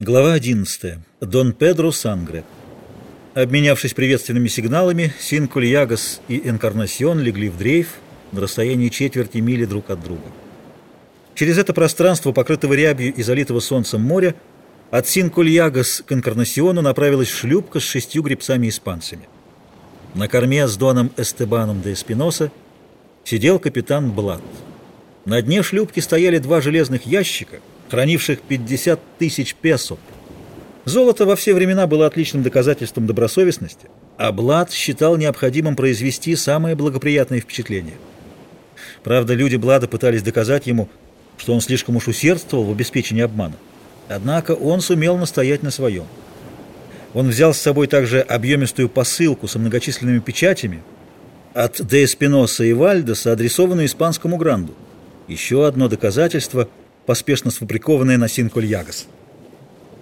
Глава 11. Дон Педро Сангре. Обменявшись приветственными сигналами, Синкульягас и Энкарнасьон легли в дрейф на расстоянии четверти мили друг от друга. Через это пространство, покрытого рябью и залитого солнцем моря, от Синкульягас к Энкарнасьону направилась шлюпка с шестью гребцами-испанцами. На корме с Доном Эстебаном де Эспиноса сидел капитан Блад. На дне шлюпки стояли два железных ящика — хранивших 50 тысяч песо. Золото во все времена было отличным доказательством добросовестности, а Блад считал необходимым произвести самое благоприятное впечатление. Правда, люди Блада пытались доказать ему, что он слишком уж усердствовал в обеспечении обмана. Однако он сумел настоять на своем. Он взял с собой также объемистую посылку со многочисленными печатями от Де Эспиноса и Вальдеса, адресованную испанскому гранду. Еще одно доказательство – поспешно сфабрикованное на Синкуль-Ягас.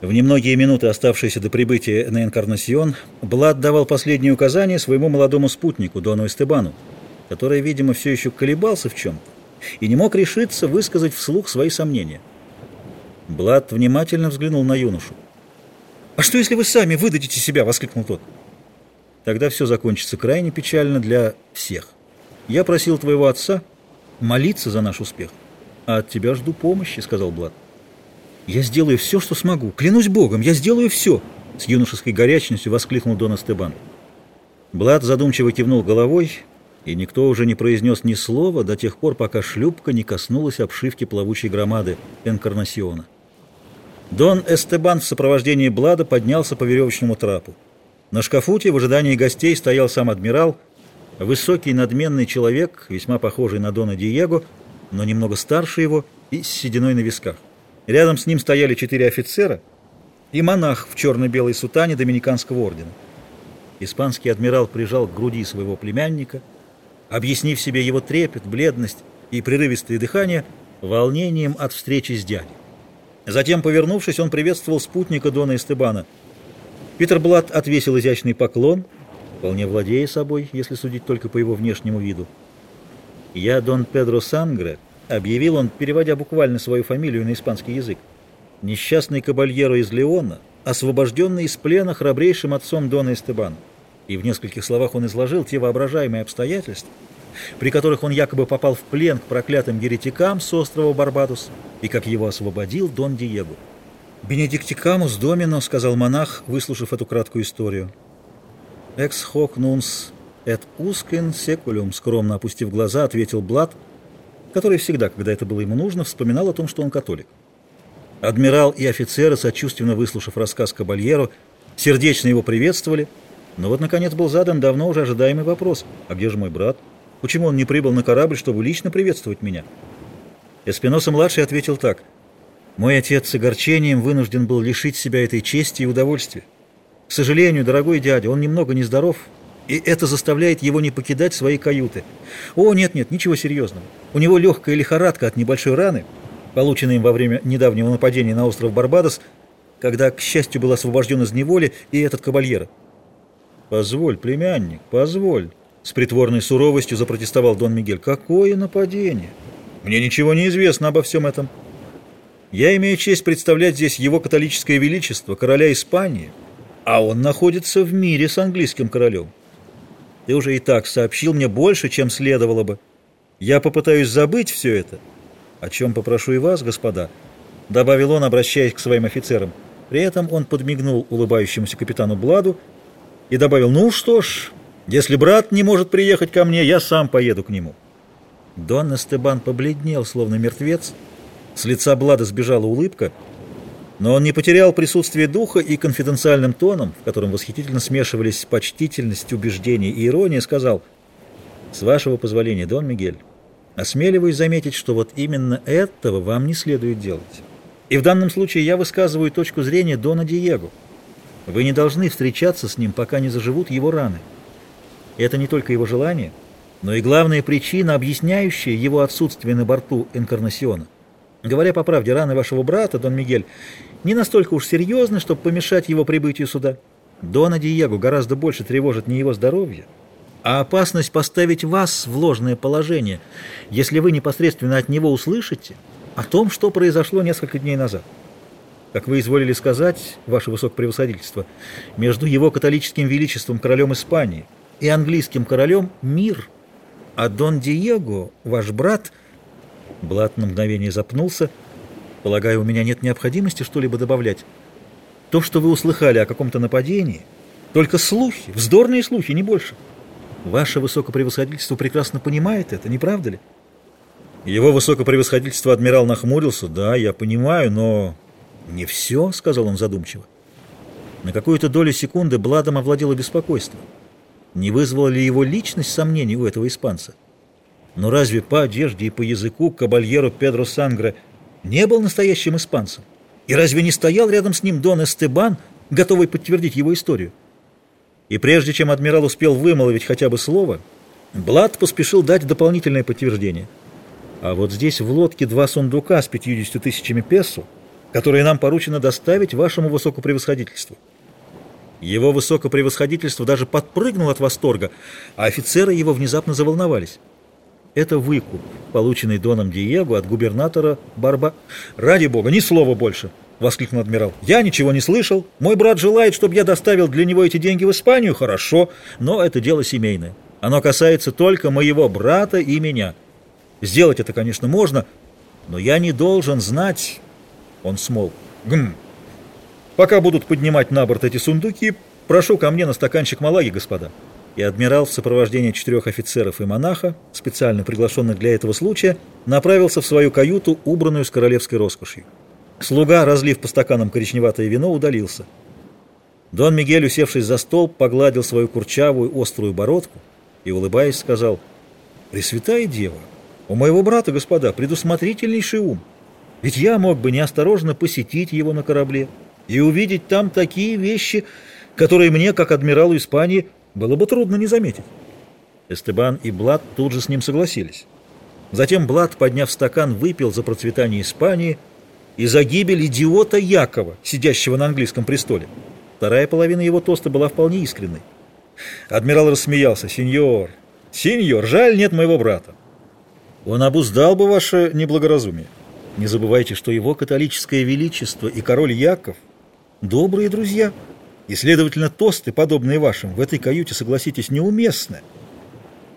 В немногие минуты, оставшиеся до прибытия на Энкарнасьон, Блад давал последние указания своему молодому спутнику, Дону Эстебану, который, видимо, все еще колебался в чем-то и не мог решиться высказать вслух свои сомнения. Блад внимательно взглянул на юношу. «А что, если вы сами выдадите себя?» — воскликнул тот. «Тогда все закончится крайне печально для всех. Я просил твоего отца молиться за наш успех». «А от тебя жду помощи», — сказал Блад. «Я сделаю все, что смогу. Клянусь Богом, я сделаю все!» С юношеской горячностью воскликнул Дон Эстебан. Блад задумчиво кивнул головой, и никто уже не произнес ни слова до тех пор, пока шлюпка не коснулась обшивки плавучей громады Энкарнасиона. Дон Эстебан в сопровождении Блада поднялся по веревочному трапу. На шкафуте в ожидании гостей стоял сам адмирал, высокий надменный человек, весьма похожий на Дона Диего, но немного старше его и с сединой на висках. Рядом с ним стояли четыре офицера и монах в черно-белой сутане Доминиканского ордена. Испанский адмирал прижал к груди своего племянника, объяснив себе его трепет, бледность и прерывистое дыхание волнением от встречи с дядей. Затем, повернувшись, он приветствовал спутника Дона Эстебана. Питер Блад отвесил изящный поклон, вполне владея собой, если судить только по его внешнему виду. «Я Дон Педро Сангре», — объявил он, переводя буквально свою фамилию на испанский язык. «Несчастный кабальеро из Леона, освобожденный из плена храбрейшим отцом Дона Эстебана». И в нескольких словах он изложил те воображаемые обстоятельства, при которых он якобы попал в плен к проклятым еретикам с острова Барбадос, и как его освободил Дон Диего. «Бенедиктикамус домино», — сказал монах, выслушав эту краткую историю. «Экс хок нунс «Эт ускин секулюм», — скромно опустив глаза, ответил Блад, который всегда, когда это было ему нужно, вспоминал о том, что он католик. Адмирал и офицеры, сочувственно выслушав рассказ Кабальеру, сердечно его приветствовали, но вот, наконец, был задан давно уже ожидаемый вопрос. «А где же мой брат? Почему он не прибыл на корабль, чтобы лично приветствовать меня?» Эспиноса-младший ответил так. «Мой отец с огорчением вынужден был лишить себя этой чести и удовольствия. К сожалению, дорогой дядя, он немного нездоров, и это заставляет его не покидать свои каюты. О, нет-нет, ничего серьезного. У него легкая лихорадка от небольшой раны, полученной им во время недавнего нападения на остров Барбадос, когда, к счастью, был освобожден из неволи и этот кабальера. «Позволь, племянник, позволь», — с притворной суровостью запротестовал Дон Мигель. «Какое нападение? Мне ничего не известно обо всем этом. Я имею честь представлять здесь его католическое величество, короля Испании, а он находится в мире с английским королем. Ты уже и так сообщил мне больше, чем следовало бы. Я попытаюсь забыть все это, о чем попрошу и вас, господа», — добавил он, обращаясь к своим офицерам. При этом он подмигнул улыбающемуся капитану Бладу и добавил, «Ну что ж, если брат не может приехать ко мне, я сам поеду к нему». Дон Эстебан побледнел, словно мертвец. С лица Блада сбежала улыбка — но он не потерял присутствие духа и конфиденциальным тоном, в котором восхитительно смешивались почтительность, убеждение и ирония, сказал «С вашего позволения, Дон Мигель, осмеливаюсь заметить, что вот именно этого вам не следует делать. И в данном случае я высказываю точку зрения Дона Диего. Вы не должны встречаться с ним, пока не заживут его раны. Это не только его желание, но и главная причина, объясняющая его отсутствие на борту Энкарнасиона. Говоря по правде, раны вашего брата, Дон Мигель, не настолько уж серьезны, чтобы помешать его прибытию сюда. Дона Диего гораздо больше тревожит не его здоровье, а опасность поставить вас в ложное положение, если вы непосредственно от него услышите о том, что произошло несколько дней назад. как вы изволили сказать, ваше высокопревосходительство, между его католическим величеством королем Испании и английским королем мир, а Дон Диего, ваш брат...» Блат на мгновение запнулся. «Полагаю, у меня нет необходимости что-либо добавлять. То, что вы услыхали о каком-то нападении, только слухи, вздорные слухи, не больше. Ваше высокопревосходительство прекрасно понимает это, не правда ли?» Его высокопревосходительство адмирал нахмурился. «Да, я понимаю, но...» «Не все», — сказал он задумчиво. На какую-то долю секунды Бладом овладело беспокойство. Не вызвала ли его личность сомнений у этого испанца? Но разве по одежде и по языку кабальеру Педро Сангре не был настоящим испанцем? И разве не стоял рядом с ним Дон Эстебан, готовый подтвердить его историю? И прежде чем адмирал успел вымолвить хотя бы слово, Блад поспешил дать дополнительное подтверждение. А вот здесь в лодке два сундука с 50 тысячами песо, которые нам поручено доставить вашему высокопревосходительству. Его высокопревосходительство даже подпрыгнул от восторга, а офицеры его внезапно заволновались. Это выкуп, полученный Доном Диего от губернатора Барба. «Ради бога, ни слова больше!» — воскликнул адмирал. «Я ничего не слышал. Мой брат желает, чтобы я доставил для него эти деньги в Испанию. Хорошо, но это дело семейное. Оно касается только моего брата и меня. Сделать это, конечно, можно, но я не должен знать...» Он смолк. «Гм! Пока будут поднимать на борт эти сундуки, прошу ко мне на стаканчик малаги, господа» и адмирал в сопровождении четырех офицеров и монаха, специально приглашенных для этого случая, направился в свою каюту, убранную с королевской роскошью. Слуга, разлив по стаканам коричневатое вино, удалился. Дон Мигель, усевшись за стол, погладил свою курчавую острую бородку и, улыбаясь, сказал, «Пресвятая Дева, у моего брата, господа, предусмотрительнейший ум. Ведь я мог бы неосторожно посетить его на корабле и увидеть там такие вещи, которые мне, как адмиралу Испании, было бы трудно не заметить. Эстебан и Блад тут же с ним согласились. Затем Блад, подняв стакан, выпил за процветание Испании и за гибель идиота Якова, сидящего на английском престоле. Вторая половина его тоста была вполне искренней. Адмирал рассмеялся. «Сеньор, сеньор, жаль, нет моего брата. Он обуздал бы ваше неблагоразумие. Не забывайте, что его католическое величество и король Яков – добрые друзья». И, следовательно, тосты, подобные вашим, в этой каюте, согласитесь, неуместны.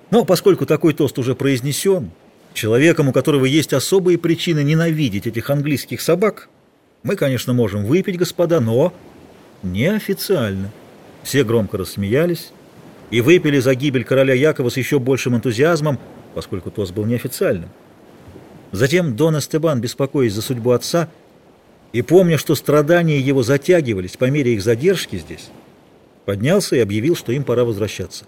Но поскольку такой тост уже произнесен, человеком, у которого есть особые причины ненавидеть этих английских собак, мы, конечно, можем выпить, господа, но неофициально. Все громко рассмеялись и выпили за гибель короля Якова с еще большим энтузиазмом, поскольку тост был неофициальным. Затем Дон Эстебан, беспокоясь за судьбу отца, и, помня, что страдания его затягивались по мере их задержки здесь, поднялся и объявил, что им пора возвращаться.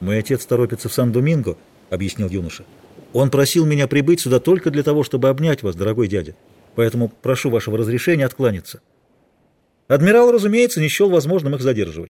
«Мой отец торопится в Сан-Доминго», — объяснил юноша. «Он просил меня прибыть сюда только для того, чтобы обнять вас, дорогой дядя, поэтому прошу вашего разрешения откланяться». Адмирал, разумеется, не счел возможным их задерживать.